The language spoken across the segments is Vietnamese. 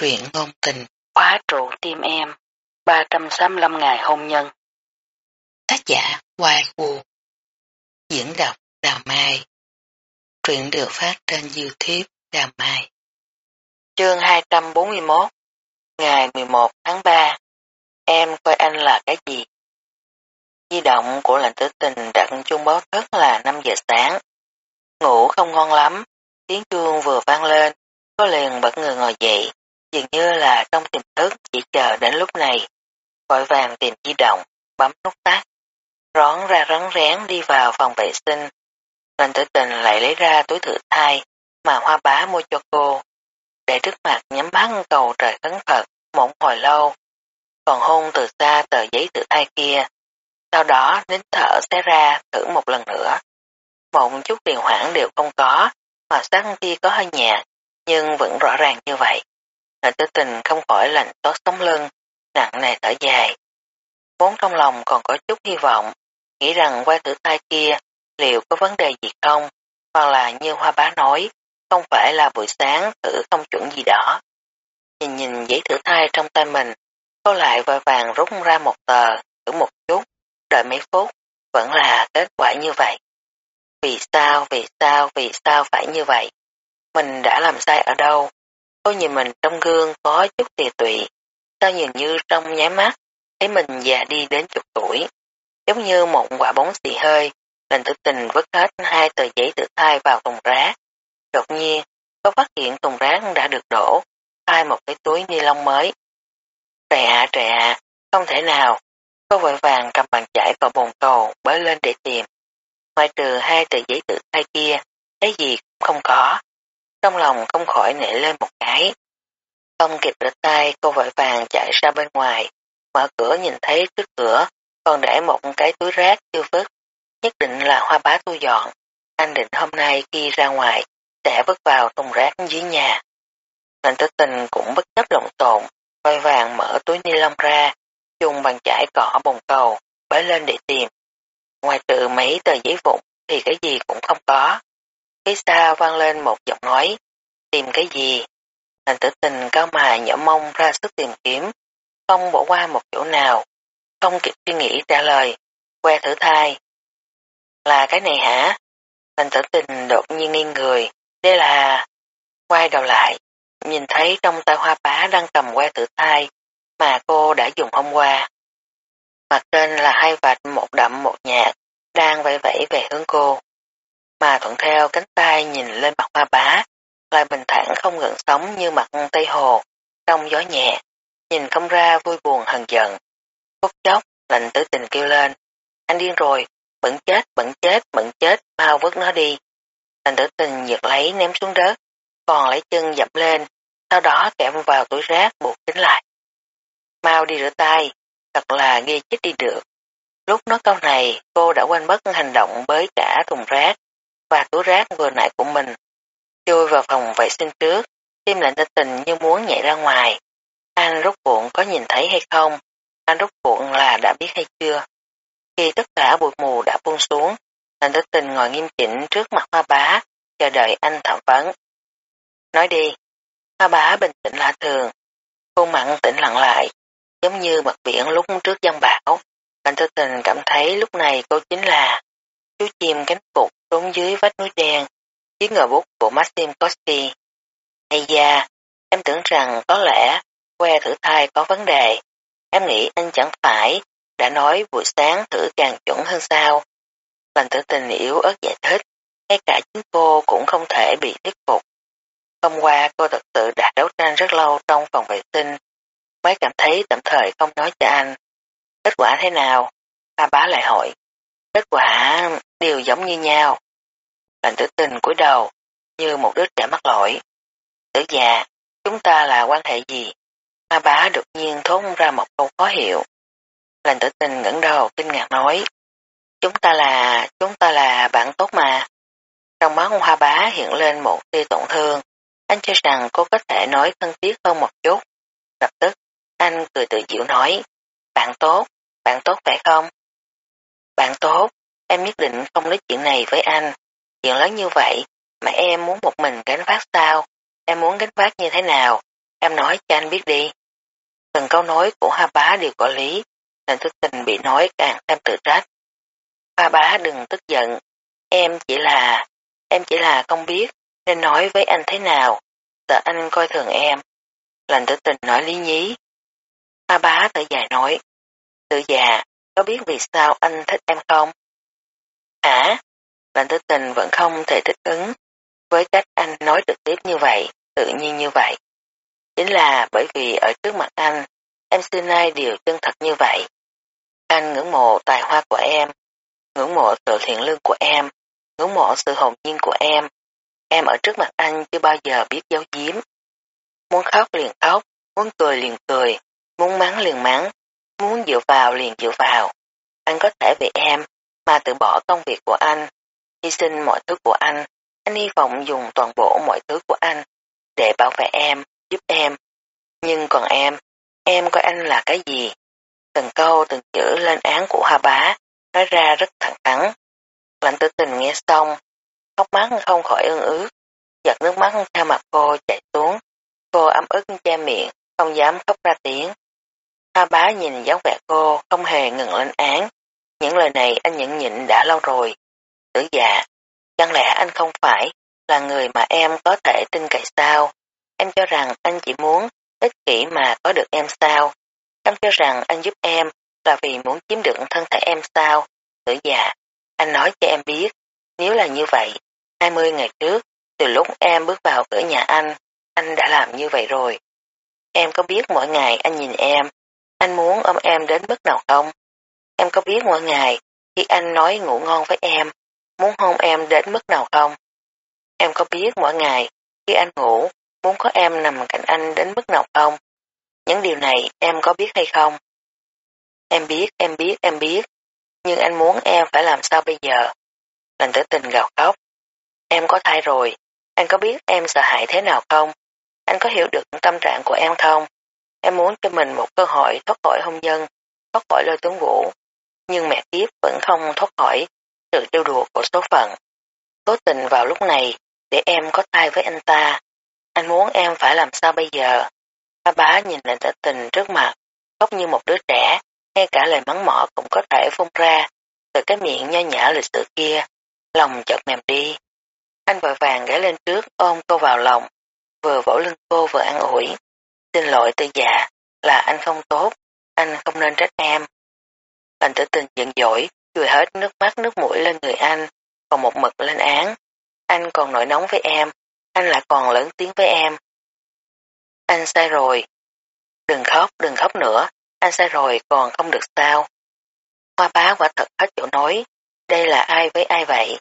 Truyện ngôn tình Khóa trụ tim em 365 ngày hôn nhân. Tác giả Hoài Vũ Diễn đọc Đào Mai. Truyện được phát trên Youtube Đào Mai. Chương 241 Ngày 11 tháng 3 Em coi anh là cái gì? Di động của lệnh tử tình đặt chuông báo thức là 5 giờ sáng. Ngủ không ngon lắm, tiếng chuông vừa vang lên, có liền bật người ngồi dậy, dường như là trong tiềm thức chỉ chờ đến lúc này. Vội vàng tìm di động, bấm nút tắt, rón ra rón rén đi vào phòng vệ sinh. Lệnh tử tình lại lấy ra túi thử thai mà hoa bá mua cho cô, để trước mặt nhắm mắt cầu trời khấn Phật một hồi lâu, còn hôn từ xa tờ giấy thử thai kia. Sau đó nín thở xé ra thử một lần nữa. Một chút điều hoảng đều không có, mà sắc thì có hơi nhạt, nhưng vẫn rõ ràng như vậy. Lệnh tử tình không khỏi lạnh tốt sống lưng, nặng nề thở dài. Vốn trong lòng còn có chút hy vọng, nghĩ rằng qua thử thai kia liệu có vấn đề gì không, hoặc là như hoa bá nói, không phải là buổi sáng thử không chuẩn gì đó. Nhìn nhìn giấy thử thai trong tay mình, cô lại vội vàng rút ra một tờ, thử một chút, đợi mấy phút, vẫn là kết quả như vậy. Vì sao, vì sao, vì sao phải như vậy? Mình đã làm sai ở đâu? Cô nhìn mình trong gương có chút tiề tụy, sao nhìn như trong nháy mắt, thấy mình già đi đến chục tuổi. Giống như một quả bóng xì hơi, lần tự tình vứt hết hai tờ giấy tự thai vào thùng rác. Đột nhiên, có phát hiện thùng rác đã được đổ, thay một cái túi ni lông mới. Trẻ ạ, trẻ ạ, không thể nào. Cô vội vàng cầm bàn chải vào bồn cầu bới lên để tìm. Ngoài trừ hai tờ giấy tự thai kia, cái gì cũng không có. Trong lòng không khỏi nể lên một cái. Không kịp lật tay cô vội vàng chạy ra bên ngoài, mở cửa nhìn thấy trước cửa, còn để một cái túi rác chưa vứt. Nhất định là hoa bá thu dọn. Anh định hôm nay khi ra ngoài, sẽ vứt vào thùng rác dưới nhà. Lệnh tử tình cũng bất chấp lộn xộn, vội vàng mở túi ni lông ra, dùng bàn chải cỏ bồn cầu, bới lên để tìm. Ngoài trừ mấy tờ giấy vụn thì cái gì cũng không có. Phía xa vang lên một giọng nói, tìm cái gì? Thành tử tình cao mài nhỡ mông ra sức tìm kiếm, không bỏ qua một chỗ nào, không kịp suy nghĩ trả lời, que thử thai. Là cái này hả? Thành tử tình đột nhiên nghiêng người, đây là... Quay đầu lại, nhìn thấy trong tay hoa bá đang cầm que thử thai mà cô đã dùng hôm qua. Mặt trên là hai vạch một đậm một nhạt, đang vẫy vẫy về hướng cô mà thuận theo cánh tay nhìn lên mặt hoa bá, lại bình thản không gợn sóng như mặt Tây Hồ, trong gió nhẹ, nhìn không ra vui buồn hờn giận. Phút chốc, lạnh tử tình kêu lên, anh điên rồi, bẩn chết, bẩn chết, bẩn chết, mau vứt nó đi. Lạnh tử tình giật lấy ném xuống đất, còn lấy chân dập lên, sau đó kẹm vào túi rác buộc kính lại. Mau đi rửa tay, thật là ghê chết đi được. Lúc nói câu này, cô đã quên mất hành động với cả thùng rác, và túi rác vừa nãy của mình. Chui vào phòng vệ sinh trước, tim lạnh tình như muốn nhảy ra ngoài. Anh rút cuộn có nhìn thấy hay không? Anh rút cuộn là đã biết hay chưa? Khi tất cả bụi mù đã buông xuống, lạnh tình ngồi nghiêm chỉnh trước mặt hoa bá, chờ đợi anh thẩm vấn. Nói đi, hoa bá bình tĩnh lạ thường, khuôn mặn tĩnh lặng lại, giống như mặt biển lúc trước giăng bão. Lạnh tình cảm thấy lúc này cô chính là chú chim cánh cục trốn dưới vách núi đen, dưới ngờ bút của Maxim Koski. Hay da, em tưởng rằng có lẽ que thử thai có vấn đề. Em nghĩ anh chẳng phải đã nói buổi sáng thử càng chuẩn hơn sao. Lành tử tình yếu ớt giải thích, ngay cả chính cô cũng không thể bị thuyết phục. Hôm qua cô thật sự đã đấu tranh rất lâu trong phòng vệ sinh, mới cảm thấy tạm thời không nói cho anh. Kết quả thế nào? Ba bá lại hỏi. Kết quả đều giống như nhau. Lành tử tình cúi đầu, như một đứa trẻ mắc lỗi. Tử già, chúng ta là quan hệ gì? Ma bá đột nhiên thốt ra một câu khó hiểu. Lành tử tình ngẩng đầu kinh ngạc nói. Chúng ta là, chúng ta là bạn tốt mà. Trong mắt hoa bá hiện lên một tia tổn thương. Anh cho rằng cô có thể nói thân thiết hơn một chút. Lập tức, anh cười tự chịu nói. Bạn tốt, bạn tốt phải không? Bạn tốt, em nhất định không nói chuyện này với anh. Chuyện lớn như vậy mà em muốn một mình gánh vác sao? Em muốn gánh vác như thế nào? em nói cho anh biết đi. Từng câu nói của Hoa Bá đều có lý, nên thức tình bị nói càng thêm tự trách. Hoa Bá đừng tức giận, em chỉ là, em chỉ là không biết nên nói với anh thế nào, sợ anh coi thường em. Lành tử tình nói lý nhí. Hoa Bá tự dài nói, tự già, có biết vì sao anh thích em không? Hả? Lạnh tư tình vẫn không thể thích ứng với cách anh nói trực tiếp như vậy, tự nhiên như vậy. Chính là bởi vì ở trước mặt anh, em xưa nay đều chân thật như vậy. Anh ngưỡng mộ tài hoa của em, ngưỡng mộ sự thiện lương của em, ngưỡng mộ sự hồn nhiên của em. Em ở trước mặt anh chưa bao giờ biết giấu giếm. Muốn khóc liền khóc, muốn cười liền cười, muốn mắng liền mắng, muốn dựa vào liền dựa vào. Anh có thể vì em mà tự bỏ công việc của anh, hy sinh mọi thứ của anh. Anh hy vọng dùng toàn bộ mọi thứ của anh để bảo vệ em, giúp em. Nhưng còn em, em coi anh là cái gì? Từng câu từng chữ lên án của Hoa Bá, nói ra rất thẳng thắn. Lạnh tử tình nghe xong, khóc mắt không khỏi ương ướt, giật nước mắt theo mặt cô chạy xuống. Cô ấm ức che miệng, không dám khóc ra tiếng. A bá nhìn dáng vẻ cô, không hề ngừng lên án. Những lời này anh nhẫn nhịn đã lâu rồi. Tử Dạ, chẳng lẽ anh không phải là người mà em có thể tin cậy sao? Em cho rằng anh chỉ muốn ích kỷ mà có được em sao? Em cho rằng anh giúp em là vì muốn chiếm được thân thể em sao? Tử Dạ, anh nói cho em biết, nếu là như vậy, 20 ngày trước, từ lúc em bước vào cửa nhà anh, anh đã làm như vậy rồi. Em có biết mỗi ngày anh nhìn em, anh muốn ôm em đến mức nào không? Em có biết mỗi ngày khi anh nói ngủ ngon với em, muốn hôn em đến mức nào không? Em có biết mỗi ngày khi anh ngủ, muốn có em nằm cạnh anh đến mức nào không? Những điều này em có biết hay không? Em biết, em biết, em biết. Nhưng anh muốn em phải làm sao bây giờ? Lành tử tình gào khóc. Em có thai rồi. Anh có biết em sợ hãi thế nào không? Anh có hiểu được tâm trạng của em không? Em muốn cho mình một cơ hội thoát khỏi hôn nhân, thoát khỏi lôi tướng vũ. Nhưng mẹ tiếp vẫn không thoát khỏi sự trêu đùa của số phận. Cố tình vào lúc này để em có thai với anh ta. Anh muốn em phải làm sao bây giờ? Ba bá nhìn lại tử tình trước mặt, khóc như một đứa trẻ, ngay cả lời mắng mỏ cũng có thể phun ra từ cái miệng nho nhã lịch sự kia. Lòng chợt mềm đi. Anh vội vàng ghé lên trước ôm cô vào lòng, vừa vỗ lưng cô vừa an ủi. Xin lỗi tư dạ, là anh không tốt, anh không nên trách em. Lành tử tình giận dỗi, chùi hết nước mắt nước mũi lên người anh, còn một mực lên án. Anh còn nổi nóng với em, anh lại còn lớn tiếng với em. Anh sai rồi. Đừng khóc, đừng khóc nữa, anh sai rồi còn không được sao. Hoa bá quả thật hết chỗ nói, đây là ai với ai vậy?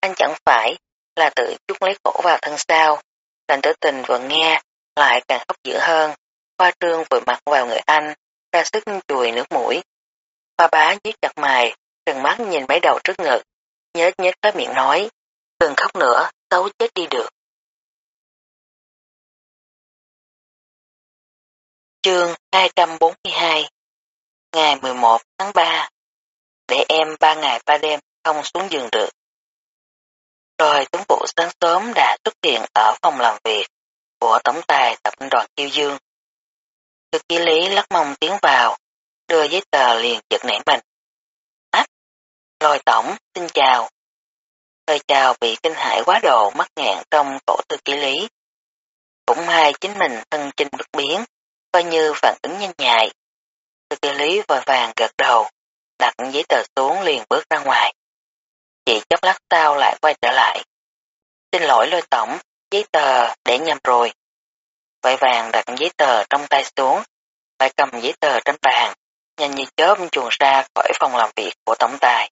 Anh chẳng phải là tự chút lấy khổ vào thân sao. Lành tử tình vừa nghe, lại càng khóc dữ hơn. Hoa trương vừa mặt vào người anh, ra sức chùi nước mũi. Hoa bá nhíu chặt mày, trừng mắt nhìn mấy đầu trước ngực, nhếch nhếch cái miệng nói, đừng khóc nữa, xấu chết đi được. Chương 242 Ngày 11 tháng 3 Để em ba ngày ba đêm không xuống giường được. Rồi tướng vụ sáng sớm đã xuất hiện ở phòng làm việc của tổng tài tập đoàn Kiêu Dương. Thư ký lý lắc mông tiến vào, đưa giấy tờ liền giật nảy mình. Ách! Lôi tổng, xin chào. Lời chào bị kinh hãi quá độ mắc ngạn trong cổ thư ký lý. Cũng hai chính mình thân chinh bất biến, coi như phản ứng nhanh nhạy. Thư ký lý vội vàng gật đầu, đặt giấy tờ xuống liền bước ra ngoài. Chỉ chốc lát sau lại quay trở lại. Xin lỗi lôi tổng, giấy tờ để nhầm rồi. Vội vàng đặt giấy tờ trong tay xuống, lại cầm giấy tờ trên bàn, nhanh như chớp chuồn ra khỏi phòng làm việc của tổng tài.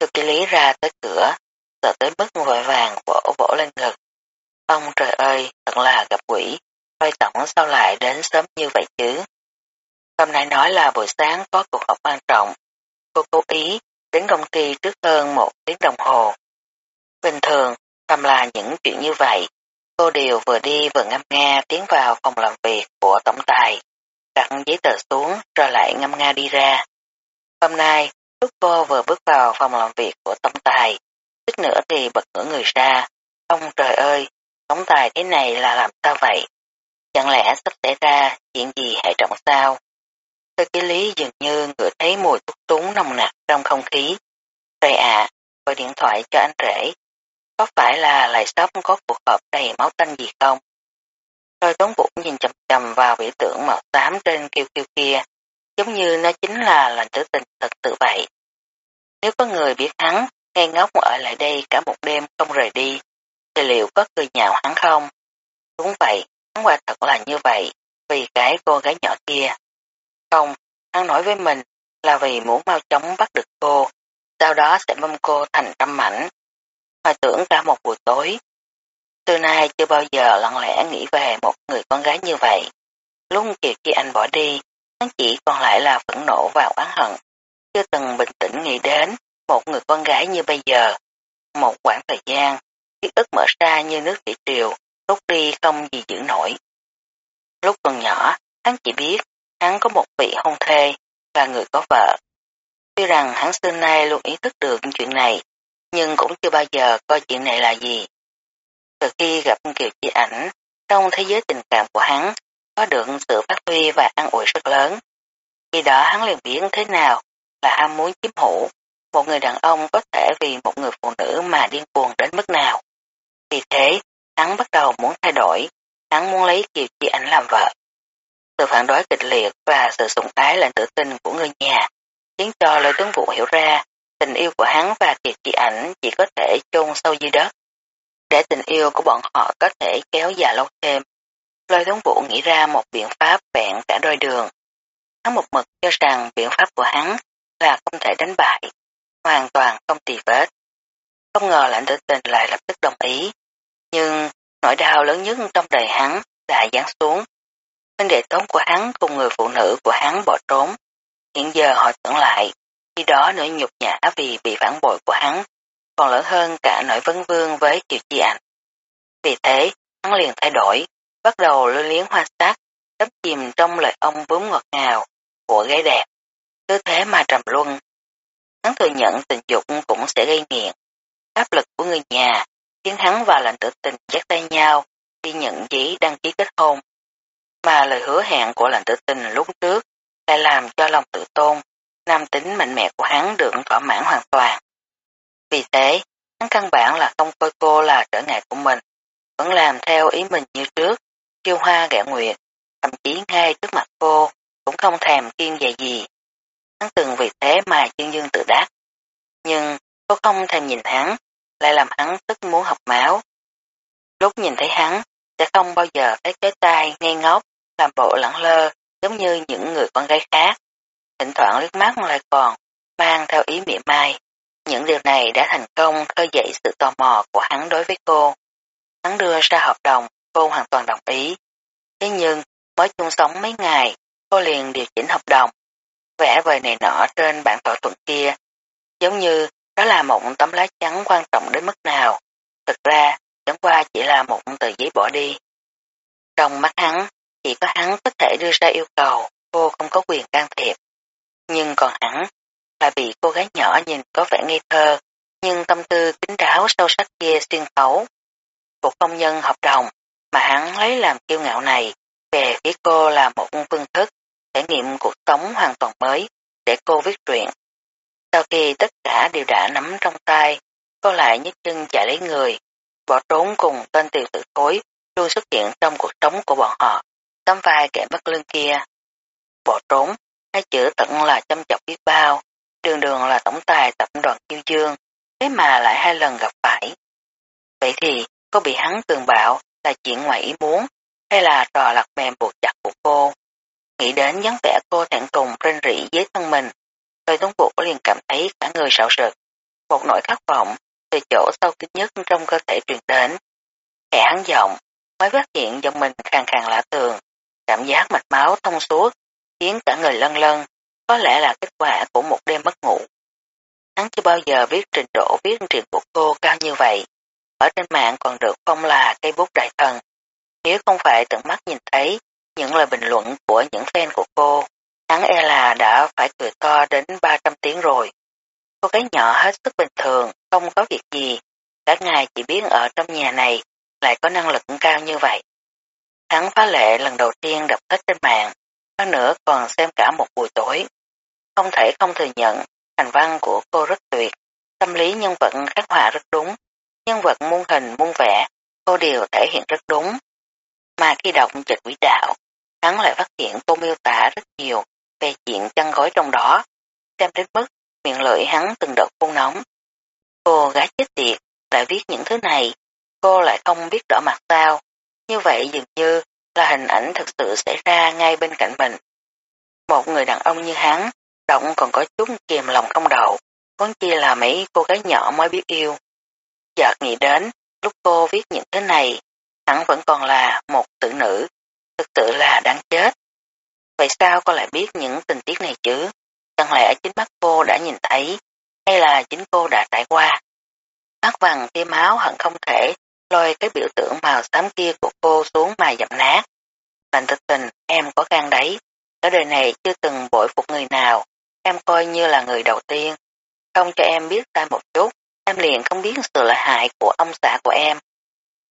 Thư ký lý ra tới cửa, sợ tới mức vội vàng vỗ vỗ lên ngực. Ông trời ơi, thật là gặp quỷ, quay tổng sao lại đến sớm như vậy chứ? Hôm nay nói là buổi sáng có cuộc họp quan trọng. Cô cố ý đến công ty trước hơn một tiếng đồng hồ. Bình thường, làm là những chuyện như vậy, cô đều vừa đi vừa ngâm nga tiến vào phòng làm việc của tổng tài, đặt giấy tờ xuống rồi lại ngâm nga đi ra. Hôm nay, lúc cô vừa bước vào phòng làm việc của tổng tài, chút nữa thì bật ngửa người ra. Ông trời ơi, tổng tài thế này là làm sao vậy? Chẳng lẽ sắp xảy ra chuyện gì hệ trọng sao? Thư ký lý dường như ngửi thấy mùi thuốc túng nồng nặc trong không khí. Rồi ạ, gọi điện thoại cho anh rể. Có phải là lại sắp có cuộc họp đầy máu tanh gì không? Rồi Tuấn Vũ nhìn chầm chầm vào biểu tượng màu xám trên kêu kêu kia, giống như nó chính là lành tử tình thật tự vậy. Nếu có người biết hắn, ngay ngốc ở lại đây cả một đêm không rời đi, thì liệu có cười nhạo hắn không? Đúng vậy, hắn quả thật là như vậy, vì cái cô gái nhỏ kia. Không, hắn nói với mình là vì muốn mau chóng bắt được cô, sau đó sẽ mâm cô thành trăm mảnh. Hoài tưởng cả một buổi tối. Từ nay chưa bao giờ lặng lẽ nghĩ về một người con gái như vậy. Lúc Kiều Chi Anh bỏ đi, hắn chỉ còn lại là phẫn nộ và oán hận. Chưa từng bình tĩnh nghĩ đến một người con gái như bây giờ. Một khoảng thời gian, ký ức mở ra như nước thủy triều, rút đi không gì giữ nổi. Lúc còn nhỏ, hắn chỉ biết hắn có một vị hôn thê, là người có vợ. Tuy rằng hắn xưa nay luôn ý thức được chuyện này, nhưng cũng chưa bao giờ coi chuyện này là gì. Từ khi gặp Kiều Chi ảnh, trong thế giới tình cảm của hắn có được sự phát huy và ăn ủi rất lớn. Khi đó hắn liền biến thế nào là ham muốn chiếm hữu, một người đàn ông có thể vì một người phụ nữ mà điên cuồng đến mức nào. Vì thế, hắn bắt đầu muốn thay đổi, hắn muốn lấy Kiều Chi ảnh làm vợ. Sự phản đối kịch liệt và sự sủng ái lệnh tự tin của người nhà khiến cho Lôi Tướng Vũ hiểu ra tình yêu của hắn và tiệt chị ảnh chỉ có thể chôn sâu dưới đất. Để tình yêu của bọn họ có thể kéo dài lâu thêm, Lôi Tướng Vũ nghĩ ra một biện pháp vẹn cả đôi đường. Hắn một mực cho rằng biện pháp của hắn là không thể đánh bại, hoàn toàn không tì vết. Không ngờ lãnh tử tình lại lập tức đồng ý, nhưng nỗi đau lớn nhất trong đời hắn đã giáng xuống huynh đệ tốn của hắn cùng người phụ nữ của hắn bỏ trốn. Hiện giờ họ tưởng lại, khi đó nỗi nhục nhã vì bị phản bội của hắn, còn lớn hơn cả nỗi vấn vương với Kiều Chi Ảnh. Vì thế, hắn liền thay đổi, bắt đầu lưu liếng hoa sắc, đắm chìm trong lời ông bướm ngọt ngào của gái đẹp. Cứ thế mà trầm luân. Hắn thừa nhận tình dục cũng sẽ gây nghiện. Áp lực của người nhà khiến hắn và lệnh tử tình dắt tay nhau đi nhận giấy đăng ký kết hôn mà lời hứa hẹn của lệnh tử tình lúc trước lại làm cho lòng tự tôn, nam tính mạnh mẽ của hắn được thỏa mãn hoàn toàn. Vì thế, hắn căn bản là không coi cô là trở ngại của mình, vẫn làm theo ý mình như trước, chiêu hoa gã nguyệt, thậm chí ngay trước mặt cô cũng không thèm kiên dè gì. Hắn từng vì thế mà chân dương tự đắc. Nhưng cô không thèm nhìn hắn, lại làm hắn tức muốn học máu. Lúc nhìn thấy hắn, sẽ không bao giờ thấy cái tay ngây ngốc làm bộ lẳng lơ giống như những người con gái khác. Thỉnh thoảng liếc mắt lại còn mang theo ý mỉa mai. Những điều này đã thành công khơi dậy sự tò mò của hắn đối với cô. Hắn đưa ra hợp đồng, cô hoàn toàn đồng ý. Thế nhưng, mới chung sống mấy ngày, cô liền điều chỉnh hợp đồng. Vẽ vời này nọ trên bản thỏa thuận kia, giống như đó là một tấm lá trắng quan trọng đến mức nào. Thực ra, chẳng qua chỉ là một tờ giấy bỏ đi. Trong mắt hắn, chỉ có hắn có thể đưa ra yêu cầu, cô không có quyền can thiệp. Nhưng còn hắn, là bị cô gái nhỏ nhìn có vẻ ngây thơ, nhưng tâm tư kính đáo sâu sắc kia xuyên thấu. Cuộc công nhân hợp đồng mà hắn lấy làm kiêu ngạo này về phía cô là một phương thức trải nghiệm cuộc sống hoàn toàn mới để cô viết truyện. Sau khi tất cả đều đã nắm trong tay, cô lại nhấc chân chạy lấy người, bỏ trốn cùng tên tiểu tử thối luôn xuất hiện trong cuộc sống của bọn họ tấm vai kẻ mất lưng kia. Bỏ trốn, hai chữ tận là chăm chọc biết bao, đường đường là tổng tài tập đoàn Kiêu Dương, thế mà lại hai lần gặp phải. Vậy thì, có bị hắn tường bạo là chuyện ngoài ý muốn, hay là trò lặt mềm buộc chặt của cô? Nghĩ đến dáng vẻ cô thẹn thùng rên rỉ với thân mình, tôi tuấn buộc liền cảm thấy cả người sạo sực. Một nỗi khát vọng từ chỗ sâu kín nhất trong cơ thể truyền đến. Khẽ hắn giọng, mới phát hiện giọng mình khàn khàn lạ thường, Cảm giác mạch máu thông suốt, khiến cả người lân lân, có lẽ là kết quả của một đêm mất ngủ. Hắn chưa bao giờ biết trình độ viết truyện của cô cao như vậy. Ở trên mạng còn được phong là cây bút đại thần. Nếu không phải tận mắt nhìn thấy những lời bình luận của những fan của cô, hắn e là đã phải cười to đến 300 tiếng rồi. Cô gái nhỏ hết sức bình thường, không có việc gì. Cả ngày chỉ biết ở trong nhà này lại có năng lực cao như vậy. Hắn phá lệ lần đầu tiên đọc sách trên mạng, hơn nữa còn xem cả một buổi tối. Không thể không thừa nhận, hành văn của cô rất tuyệt, tâm lý nhân vật khắc họa rất đúng, nhân vật muôn hình muôn vẻ, cô đều thể hiện rất đúng. Mà khi đọc trịch quỷ đạo, hắn lại phát hiện cô miêu tả rất nhiều về chuyện chăn gói trong đó, xem đến mức miệng lưỡi hắn từng đợt phun nóng. Cô gái chết tiệt, lại viết những thứ này, cô lại không biết đỏ mặt sao, như vậy dường như là hình ảnh thực sự xảy ra ngay bên cạnh mình. Một người đàn ông như hắn, động còn có chút kiềm lòng không đậu, vốn chi là mấy cô gái nhỏ mới biết yêu. Chợt nghĩ đến, lúc cô viết những thứ này, hắn vẫn còn là một tử nữ, thực sự là đáng chết. Vậy sao cô lại biết những tình tiết này chứ? Chẳng lẽ chính mắt cô đã nhìn thấy, hay là chính cô đã trải qua? Mắt vàng tia máu hận không thể lôi cái biểu tượng màu xám kia của cô xuống mà dập nát. Lành thực tình, em có gan đấy. Ở đời này chưa từng bội phục người nào, em coi như là người đầu tiên. Không cho em biết sai một chút, em liền không biết sự lợi hại của ông xã của em.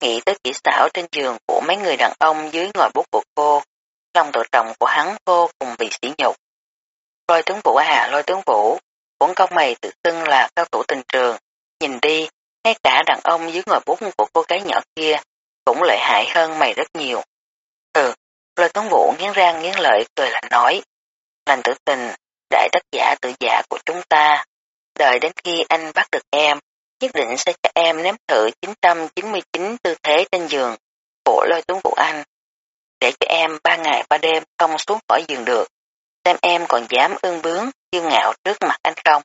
Nghĩ tới kỹ xảo trên giường của mấy người đàn ông dưới ngòi bút của cô, lòng tự trọng của hắn vô cùng bị sỉ nhục. Lôi tướng vũ à, lôi tướng vũ, cũng công mày tự xưng là cao thủ tình trường, nhìn đi, ngay cả đàn ông dưới ngòi bút của cô gái nhỏ kia cũng lợi hại hơn mày rất nhiều. Ừ, lời tướng vũ nghiến răng nghiến lợi cười lạnh nói, lành tử tình, đại tác giả tự giả của chúng ta, đợi đến khi anh bắt được em, nhất định sẽ cho em nếm thử 999 tư thế trên giường của lôi tướng vũ anh, để cho em ba ngày ba đêm không xuống khỏi giường được xem em còn dám ương bướng, kiêu ngạo trước mặt anh không.